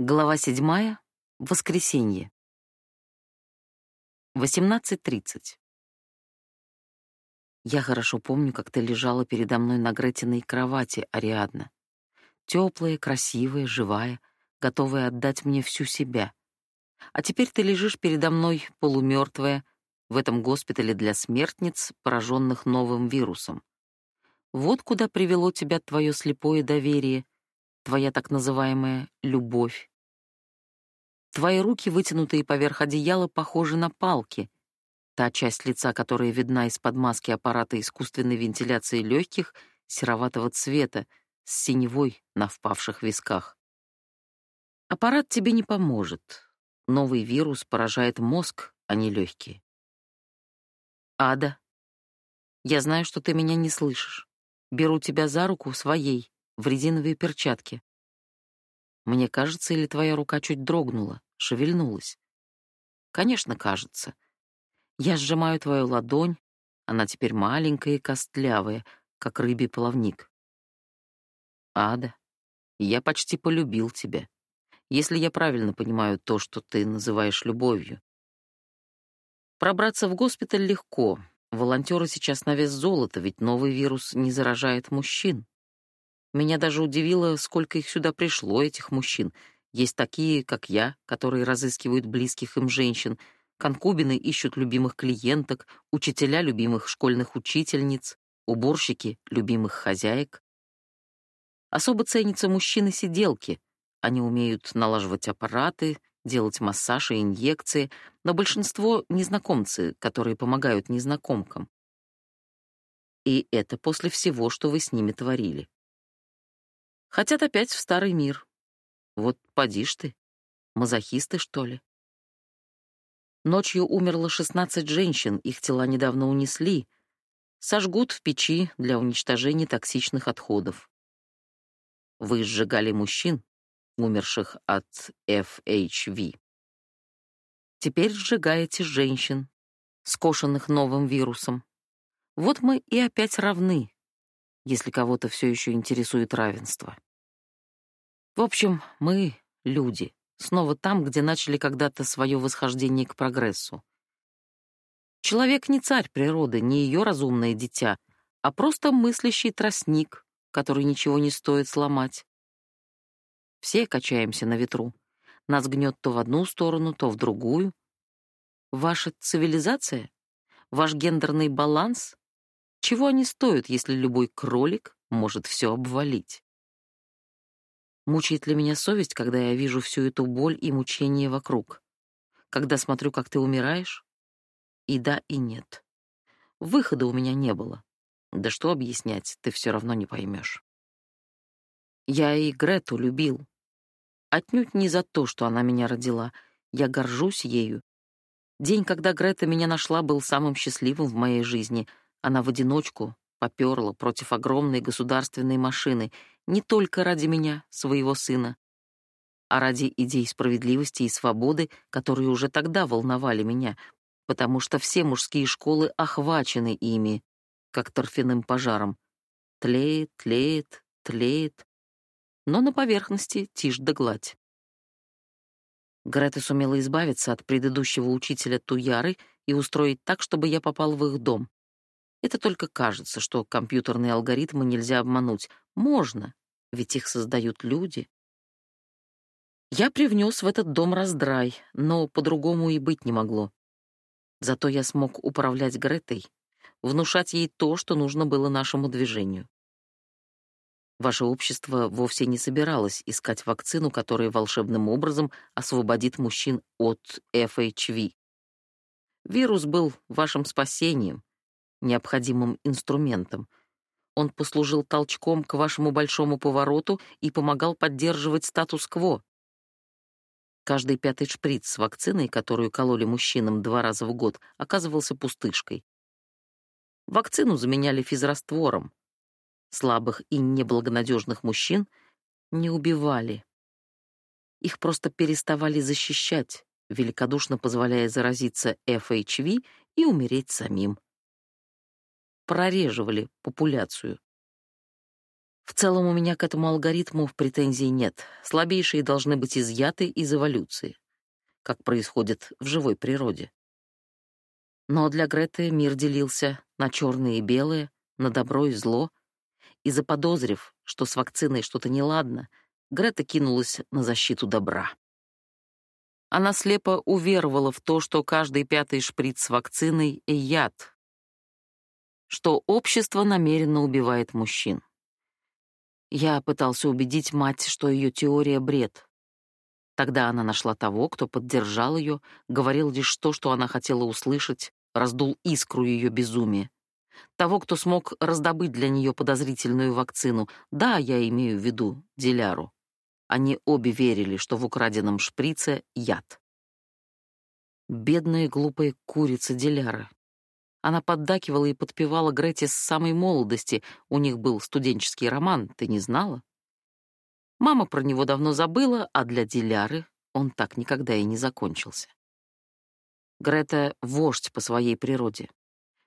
Глава 7. Воскресенье. 18.30. Я хорошо помню, как ты лежала передо мной на Гретиной кровати, Ариадна. Теплая, красивая, живая, готовая отдать мне всю себя. А теперь ты лежишь передо мной полумертвая в этом госпитале для смертниц, пораженных новым вирусом. Вот куда привело тебя твое слепое доверие — твоя так называемая любовь. Твои руки, вытянутые поверх одеяла, похожи на палки. Та часть лица, которая видна из-под маски аппарата искусственной вентиляции легких, сероватого цвета, с синевой на впавших висках. Аппарат тебе не поможет. Новый вирус поражает мозг, а не легкие. Ада, я знаю, что ты меня не слышишь. Беру тебя за руку своей, в резиновые перчатки. Мне кажется, или твоя рука чуть дрогнула, шевельнулась? Конечно, кажется. Я сжимаю твою ладонь, она теперь маленькая и костлявая, как рыбий плавник. Ада, я почти полюбил тебя, если я правильно понимаю то, что ты называешь любовью. Пробраться в госпиталь легко. Волонтеры сейчас на вес золота, ведь новый вирус не заражает мужчин. Меня даже удивило, сколько их сюда пришло, этих мужчин. Есть такие, как я, которые разыскивают близких им женщин, конкубины ищут любимых клиенток, учителя любимых школьных учительниц, уборщики любимых хозяек. Особо ценятся мужчины-сиделки. Они умеют налаживать аппараты, делать массаж и инъекции, но большинство — незнакомцы, которые помогают незнакомкам. И это после всего, что вы с ними творили. Хотят опять в старый мир. Вот поди ж ты. Мазохисты, что ли? Ночью умерло 16 женщин, их тела недавно унесли. Сожгут в печи для уничтожения токсичных отходов. Вы сжигали мужчин, умерших от FHV. Теперь сжигаете женщин, скошенных новым вирусом. Вот мы и опять равны, если кого-то все еще интересует равенство. В общем, мы — люди, снова там, где начали когда-то свое восхождение к прогрессу. Человек не царь природы, не ее разумное дитя, а просто мыслящий тростник, который ничего не стоит сломать. Все качаемся на ветру. Нас гнет то в одну сторону, то в другую. Ваша цивилизация? Ваш гендерный баланс? Чего они стоят, если любой кролик может все обвалить? Мучает ли меня совесть, когда я вижу всю эту боль и мучение вокруг? Когда смотрю, как ты умираешь? И да, и нет. Выхода у меня не было. Да что объяснять, ты все равно не поймешь. Я и Грету любил. Отнюдь не за то, что она меня родила. Я горжусь ею. День, когда Грета меня нашла, был самым счастливым в моей жизни — она в одиночку поперла против огромной государственной машины не только ради меня, своего сына, а ради идей справедливости и свободы, которые уже тогда волновали меня, потому что все мужские школы охвачены ими, как торфяным пожаром. Тлеет, тлеет, тлеет, но на поверхности тишь да гладь. Грета сумела избавиться от предыдущего учителя Туяры и устроить так, чтобы я попал в их дом. Это только кажется, что компьютерные алгоритмы нельзя обмануть. Можно, ведь их создают люди. Я привнес в этот дом раздрай, но по-другому и быть не могло. Зато я смог управлять Гретой, внушать ей то, что нужно было нашему движению. Ваше общество вовсе не собиралось искать вакцину, которая волшебным образом освободит мужчин от FHV. Вирус был вашим спасением, необходимым инструментом. Он послужил толчком к вашему большому повороту и помогал поддерживать статус-кво. Каждый пятый шприц с вакциной, которую кололи мужчинам два раза в год, оказывался пустышкой. Вакцину заменяли физраствором. Слабых и неблагонадежных мужчин не убивали. Их просто переставали защищать, великодушно позволяя заразиться FHV и умереть самим прореживали популяцию. В целом у меня к этому алгоритму претензий нет. Слабейшие должны быть изъяты из эволюции, как происходит в живой природе. Но для Греты мир делился на черные и белые, на добро и зло, и заподозрив, что с вакциной что-то неладно, Грета кинулась на защиту добра. Она слепо уверовала в то, что каждый пятый шприц с вакциной — яд, что общество намеренно убивает мужчин. Я пытался убедить мать, что ее теория — бред. Тогда она нашла того, кто поддержал ее, говорил лишь то, что она хотела услышать, раздул искру ее безумия. Того, кто смог раздобыть для нее подозрительную вакцину. Да, я имею в виду Диляру. Они обе верили, что в украденном шприце яд. Бедная глупая курица Диляра. Она поддакивала и подпевала Грете с самой молодости. У них был студенческий роман, ты не знала? Мама про него давно забыла, а для Диляры он так никогда и не закончился. Грета — вождь по своей природе.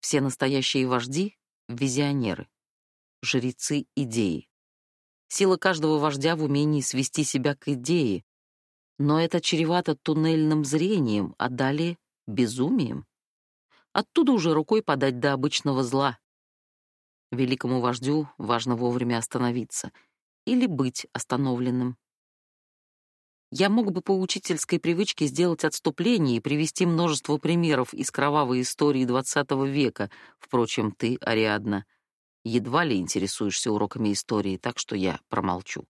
Все настоящие вожди — визионеры, жрецы идеи. Сила каждого вождя в умении свести себя к идее. Но это чревато туннельным зрением, а далее — безумием. Оттуда уже рукой подать до обычного зла. Великому вождю важно вовремя остановиться или быть остановленным. Я мог бы по учительской привычке сделать отступление и привести множество примеров из кровавой истории XX века. Впрочем, ты, Ариадна, едва ли интересуешься уроками истории, так что я промолчу.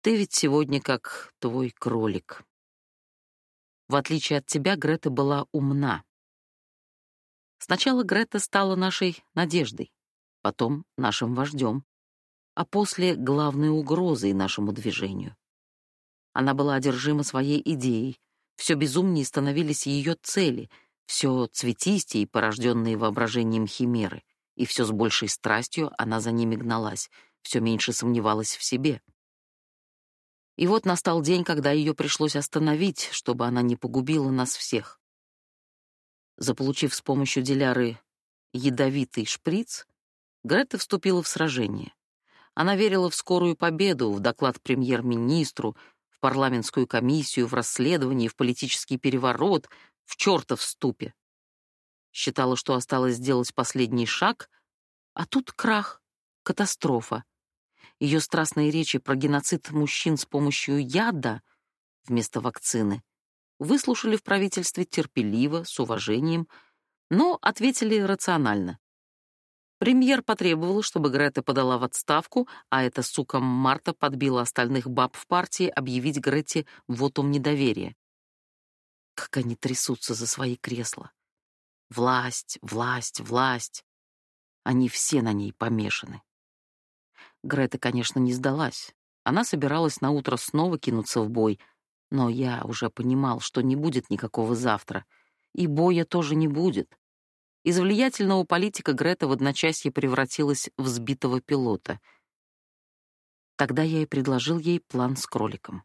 Ты ведь сегодня как твой кролик. В отличие от тебя, Грета была умна. Сначала Грета стала нашей надеждой, потом нашим вождем, а после — главной угрозой нашему движению. Она была одержима своей идеей. Все безумнее становились ее цели, все цветистее порожденные воображением химеры, и все с большей страстью она за ними гналась, все меньше сомневалась в себе. И вот настал день, когда ее пришлось остановить, чтобы она не погубила нас всех. Заполучив с помощью Диляры ядовитый шприц, Грета вступила в сражение. Она верила в скорую победу, в доклад премьер-министру, парламентскую комиссию, в расследование, в политический переворот, в чертов ступе. Считала, что осталось сделать последний шаг, а тут крах, катастрофа. Ее страстные речи про геноцид мужчин с помощью яда вместо вакцины выслушали в правительстве терпеливо, с уважением, но ответили рационально. Премьер потребовал, чтобы Грета подала в отставку, а эта сука Марта подбила остальных баб в партии объявить Грете вотум недоверия. Как они трясутся за свои кресла. Власть, власть, власть. Они все на ней помешаны. Грета, конечно, не сдалась. Она собиралась на утро снова кинуться в бой, но я уже понимал, что не будет никакого завтра, и боя тоже не будет. Из влиятельного политика Грета в одночасье превратилась в сбитого пилота. Тогда я и предложил ей план с кроликом.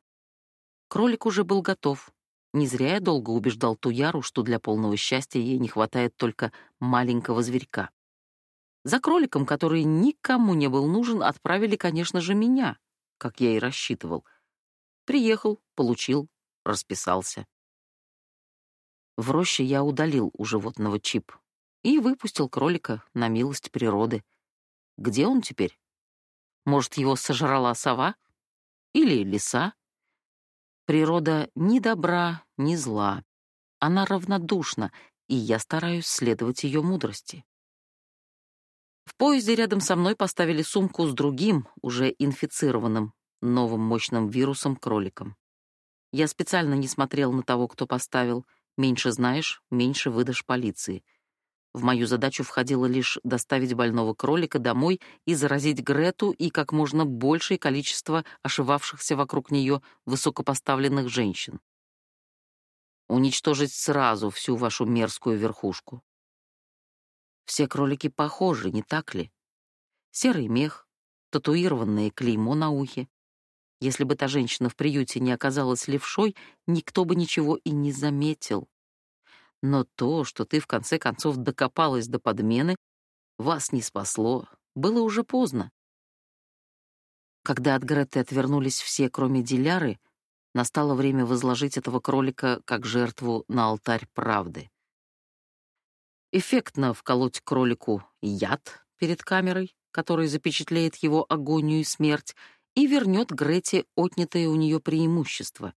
Кролик уже был готов. Не зря я долго убеждал Туяру, что для полного счастья ей не хватает только маленького зверька. За кроликом, который никому не был нужен, отправили, конечно же, меня, как я и рассчитывал. Приехал, получил, расписался. В роще я удалил у животного чип, и выпустил кролика на милость природы. Где он теперь? Может, его сожрала сова? Или лиса? Природа ни добра, ни зла. Она равнодушна, и я стараюсь следовать ее мудрости. В поезде рядом со мной поставили сумку с другим, уже инфицированным, новым мощным вирусом кроликом. Я специально не смотрел на того, кто поставил. Меньше знаешь, меньше выдашь полиции — в мою задачу входило лишь доставить больного кролика домой и заразить Грету и как можно большее количество ошивавшихся вокруг нее высокопоставленных женщин. Уничтожить сразу всю вашу мерзкую верхушку. Все кролики похожи, не так ли? Серый мех, татуированное клеймо на ухе. Если бы та женщина в приюте не оказалась левшой, никто бы ничего и не заметил. Но то, что ты в конце концов докопалась до подмены, вас не спасло. Было уже поздно. Когда от Греты отвернулись все, кроме Диляры, настало время возложить этого кролика как жертву на алтарь правды. Эффектно вколоть кролику яд перед камерой, который запечатлеет его агонию и смерть, и вернет Грете отнятое у нее преимущество.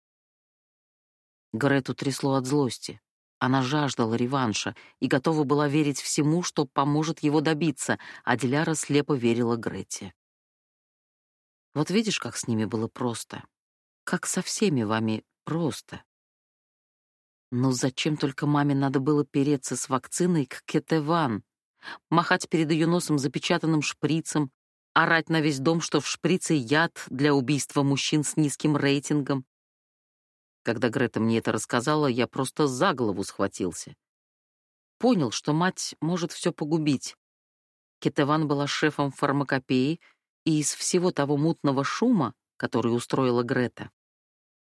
Грету трясло от злости. Она жаждала реванша и готова была верить всему, что поможет его добиться, а Диляра слепо верила Грете. Вот видишь, как с ними было просто. Как со всеми вами просто. Но зачем только маме надо было переться с вакциной к Кетеван, махать перед ее носом запечатанным шприцем, орать на весь дом, что в шприце яд для убийства мужчин с низким рейтингом. Когда Грета мне это рассказала, я просто за голову схватился. Понял, что мать может все погубить. Кетеван была шефом фармакопеи, и из всего того мутного шума, который устроила Грета,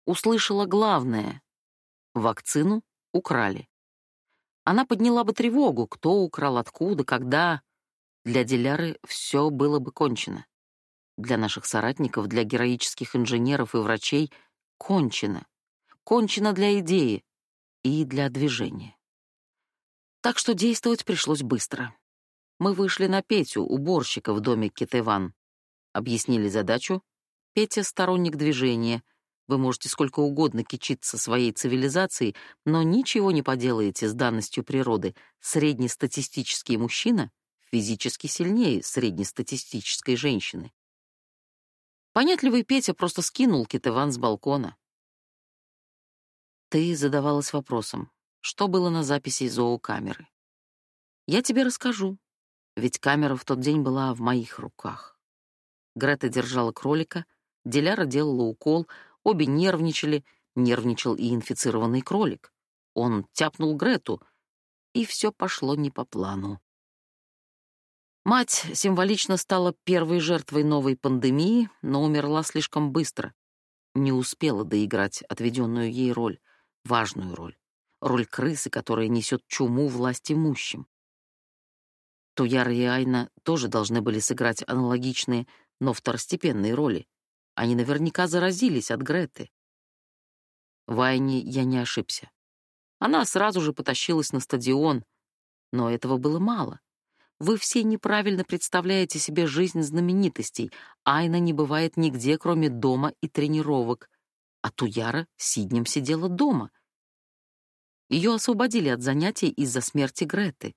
услышала главное — вакцину украли. Она подняла бы тревогу, кто украл, откуда, когда. Для Диляры все было бы кончено. Для наших соратников, для героических инженеров и врачей — кончено. Кончено для идеи и для движения. Так что действовать пришлось быстро. Мы вышли на Петю, уборщика в доме Китеван. Объяснили задачу. Петя — сторонник движения. Вы можете сколько угодно кичиться своей цивилизацией, но ничего не поделаете с данностью природы. Среднестатистический мужчина физически сильнее среднестатистической женщины. Понятливый Петя просто скинул Китыван с балкона. Ты задавалась вопросом, что было на записи зоокамеры. Я тебе расскажу, ведь камера в тот день была в моих руках. Грета держала кролика, Диляра делала укол, обе нервничали, нервничал и инфицированный кролик. Он тяпнул Грету, и все пошло не по плану. Мать символично стала первой жертвой новой пандемии, но умерла слишком быстро. Не успела доиграть отведенную ей роль, важную роль. Роль крысы, которая несет чуму власть имущим. Туяра и Айна тоже должны были сыграть аналогичные, но второстепенные роли. Они наверняка заразились от Греты. В Айне я не ошибся. Она сразу же потащилась на стадион, но этого было мало. Вы все неправильно представляете себе жизнь знаменитостей. Айна не бывает нигде, кроме дома и тренировок. А Туяра сиднем сидела дома. Ее освободили от занятий из-за смерти Греты.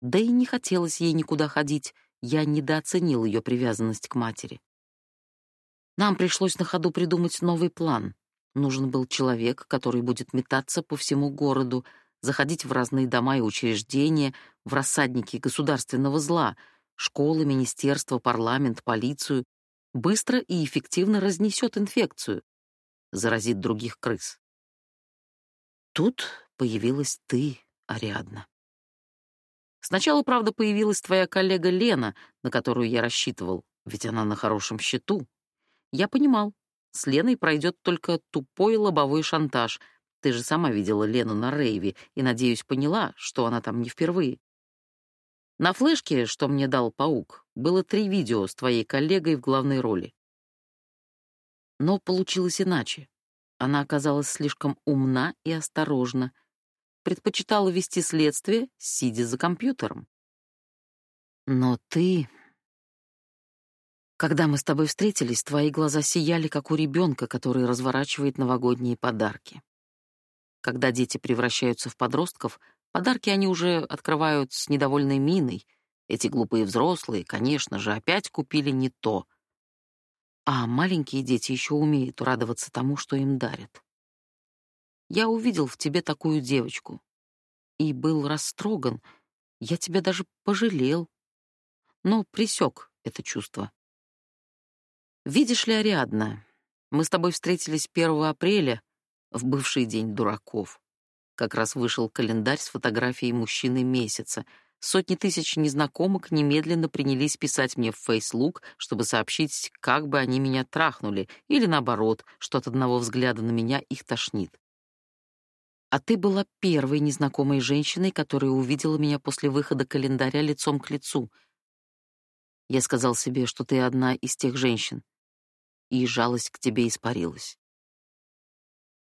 Да и не хотелось ей никуда ходить. Я недооценил ее привязанность к матери. Нам пришлось на ходу придумать новый план. Нужен был человек, который будет метаться по всему городу, заходить в разные дома и учреждения, в рассадники государственного зла, школы, министерства, парламент, полицию, быстро и эффективно разнесет инфекцию, заразит других крыс. Тут появилась ты, Ариадна. Сначала, правда, появилась твоя коллега Лена, на которую я рассчитывал, ведь она на хорошем счету. Я понимал, с Леной пройдет только тупой лобовой шантаж — ты же сама видела Лену на рейве и, надеюсь, поняла, что она там не впервые. На флешке, что мне дал паук, было три видео с твоей коллегой в главной роли. Но получилось иначе. Она оказалась слишком умна и осторожна, предпочитала вести следствие, сидя за компьютером. Но ты... Когда мы с тобой встретились, твои глаза сияли, как у ребенка, который разворачивает новогодние подарки. Когда дети превращаются в подростков, подарки они уже открывают с недовольной миной. Эти глупые взрослые, конечно же, опять купили не то. А маленькие дети еще умеют радоваться тому, что им дарят. Я увидел в тебе такую девочку и был растроган. Я тебя даже пожалел, но присек это чувство. Видишь ли, Ариадна, мы с тобой встретились 1 апреля — в бывший день дураков. Как раз вышел календарь с фотографией мужчины месяца. Сотни тысяч незнакомок немедленно принялись писать мне в фейслук, чтобы сообщить, как бы они меня трахнули, или наоборот, что от одного взгляда на меня их тошнит. А ты была первой незнакомой женщиной, которая увидела меня после выхода календаря лицом к лицу. Я сказал себе, что ты одна из тех женщин, и жалость к тебе испарилась.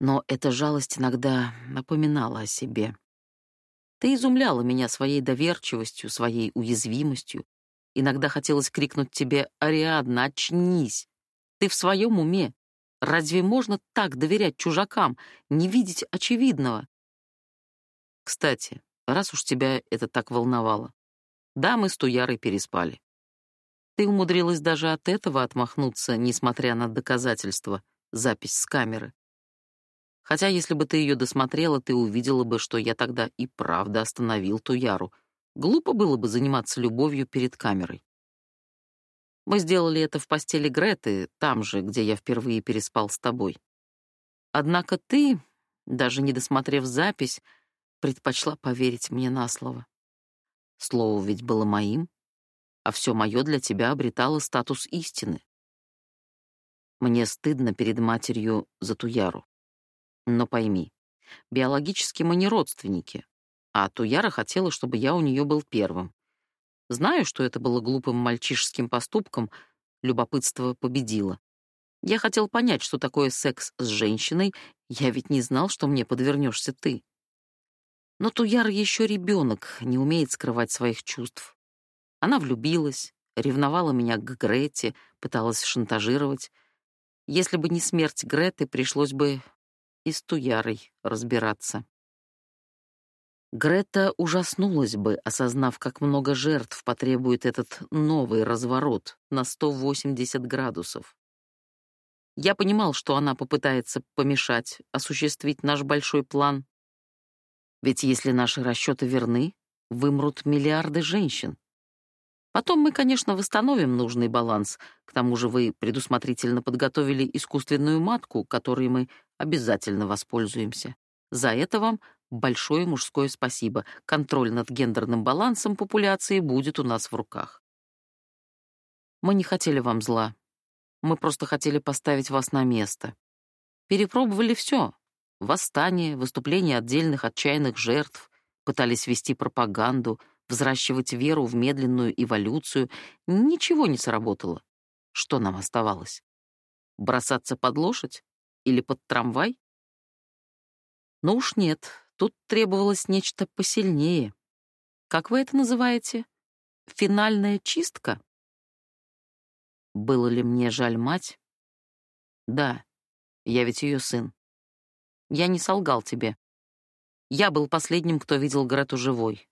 Но эта жалость иногда напоминала о себе. Ты изумляла меня своей доверчивостью, своей уязвимостью. Иногда хотелось крикнуть тебе «Ариадна, очнись! Ты в своем уме! Разве можно так доверять чужакам, не видеть очевидного?» Кстати, раз уж тебя это так волновало, да, мы с Туярой переспали. Ты умудрилась даже от этого отмахнуться, несмотря на доказательства, запись с камеры. Хотя если бы ты ее досмотрела, ты увидела бы, что я тогда и правда остановил ту Яру. Глупо было бы заниматься любовью перед камерой. Мы сделали это в постели Греты, там же, где я впервые переспал с тобой. Однако ты, даже не досмотрев запись, предпочла поверить мне на слово. Слово ведь было моим, а все мое для тебя обретало статус истины. Мне стыдно перед матерью за ту Яру. Но пойми, биологически мы не родственники, а Туяра хотела, чтобы я у нее был первым. Знаю, что это было глупым мальчишеским поступком, любопытство победило. Я хотел понять, что такое секс с женщиной, я ведь не знал, что мне подвернешься ты. Но Туяр еще ребенок, не умеет скрывать своих чувств. Она влюбилась, ревновала меня к Грете, пыталась шантажировать. Если бы не смерть Греты, пришлось бы и с Туярой разбираться. Грета ужаснулась бы, осознав, как много жертв потребует этот новый разворот на 180 градусов. Я понимал, что она попытается помешать осуществить наш большой план. Ведь если наши расчеты верны, вымрут миллиарды женщин. Потом мы, конечно, восстановим нужный баланс. К тому же вы предусмотрительно подготовили искусственную матку, которой мы обязательно воспользуемся. За это вам большое мужское спасибо. Контроль над гендерным балансом популяции будет у нас в руках. Мы не хотели вам зла. Мы просто хотели поставить вас на место. Перепробовали все. Восстание, выступления отдельных отчаянных жертв, пытались вести пропаганду, взращивать веру в медленную эволюцию, ничего не сработало. Что нам оставалось? Бросаться под лошадь или под трамвай? Ну уж нет, тут требовалось нечто посильнее. Как вы это называете? Финальная чистка? Было ли мне жаль мать? Да, я ведь ее сын. Я не солгал тебе. Я был последним, кто видел Грету живой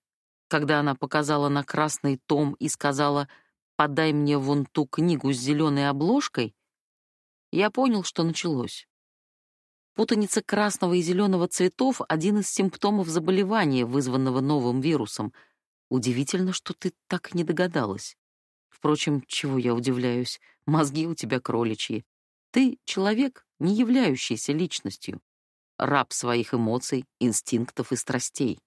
когда она показала на красный том и сказала «подай мне вон ту книгу с зеленой обложкой», я понял, что началось. Путаница красного и зеленого цветов — один из симптомов заболевания, вызванного новым вирусом. Удивительно, что ты так не догадалась. Впрочем, чего я удивляюсь, мозги у тебя кроличьи. Ты — человек, не являющийся личностью, раб своих эмоций, инстинктов и страстей.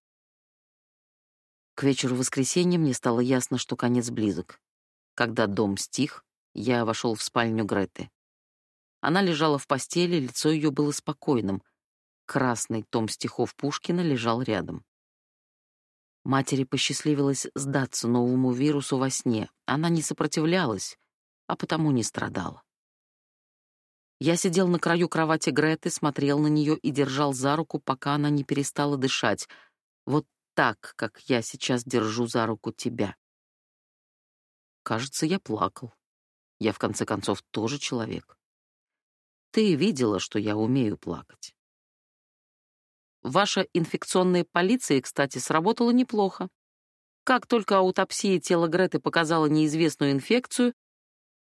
К вечеру воскресенья мне стало ясно, что конец близок. Когда дом стих, я вошел в спальню Греты. Она лежала в постели, лицо ее было спокойным. Красный том стихов Пушкина лежал рядом. Матери посчастливилось сдаться новому вирусу во сне. Она не сопротивлялась, а потому не страдала. Я сидел на краю кровати Греты, смотрел на нее и держал за руку, пока она не перестала дышать. Вот так, как я сейчас держу за руку тебя. Кажется, я плакал. Я, в конце концов, тоже человек. Ты видела, что я умею плакать. Ваша инфекционная полиция, кстати, сработала неплохо. Как только аутопсия тела Греты показала неизвестную инфекцию,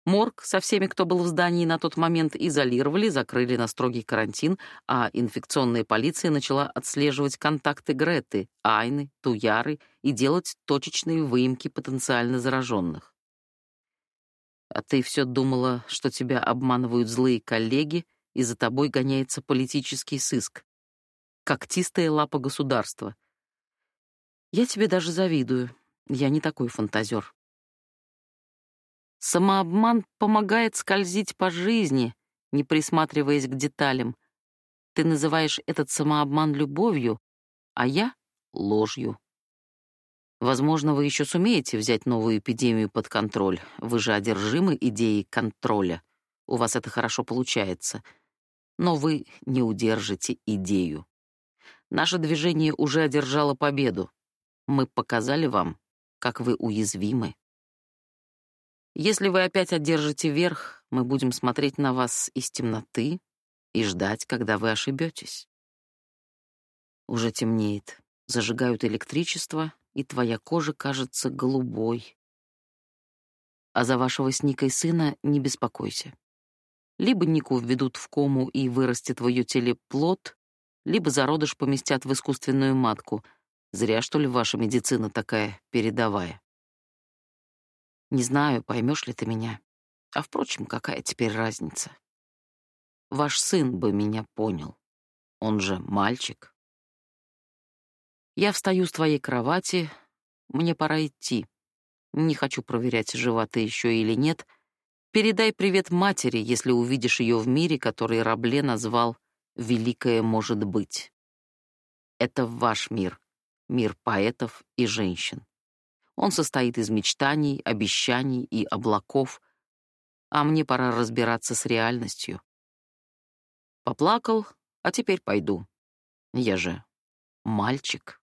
Морг со всеми, кто был в здании на тот момент, изолировали, закрыли на строгий карантин, а инфекционная полиция начала отслеживать контакты Греты, Айны, Туяры и делать точечные выемки потенциально зараженных. А ты все думала, что тебя обманывают злые коллеги, и за тобой гоняется политический сыск. Когтистая лапа государства. Я тебе даже завидую. Я не такой фантазер. Самообман помогает скользить по жизни, не присматриваясь к деталям. Ты называешь этот самообман любовью, а я — ложью. Возможно, вы еще сумеете взять новую эпидемию под контроль. Вы же одержимы идеей контроля. У вас это хорошо получается. Но вы не удержите идею. Наше движение уже одержало победу. Мы показали вам, как вы уязвимы. Если вы опять одержите верх, мы будем смотреть на вас из темноты и ждать, когда вы ошибетесь. Уже темнеет. Зажигают электричество, и твоя кожа кажется голубой. А за вашего с Никой сына не беспокойся. Либо Нику введут в кому и вырастет в ее теле плод, либо зародыш поместят в искусственную матку. Зря, что ли, ваша медицина такая передовая. Не знаю, поймешь ли ты меня. А, впрочем, какая теперь разница? Ваш сын бы меня понял. Он же мальчик. Я встаю с твоей кровати. Мне пора идти. Не хочу проверять, жива ты еще или нет. Передай привет матери, если увидишь ее в мире, который Рабле назвал «Великое может быть». Это ваш мир, мир поэтов и женщин. Он состоит из мечтаний, обещаний и облаков, а мне пора разбираться с реальностью. Поплакал, а теперь пойду. Я же мальчик.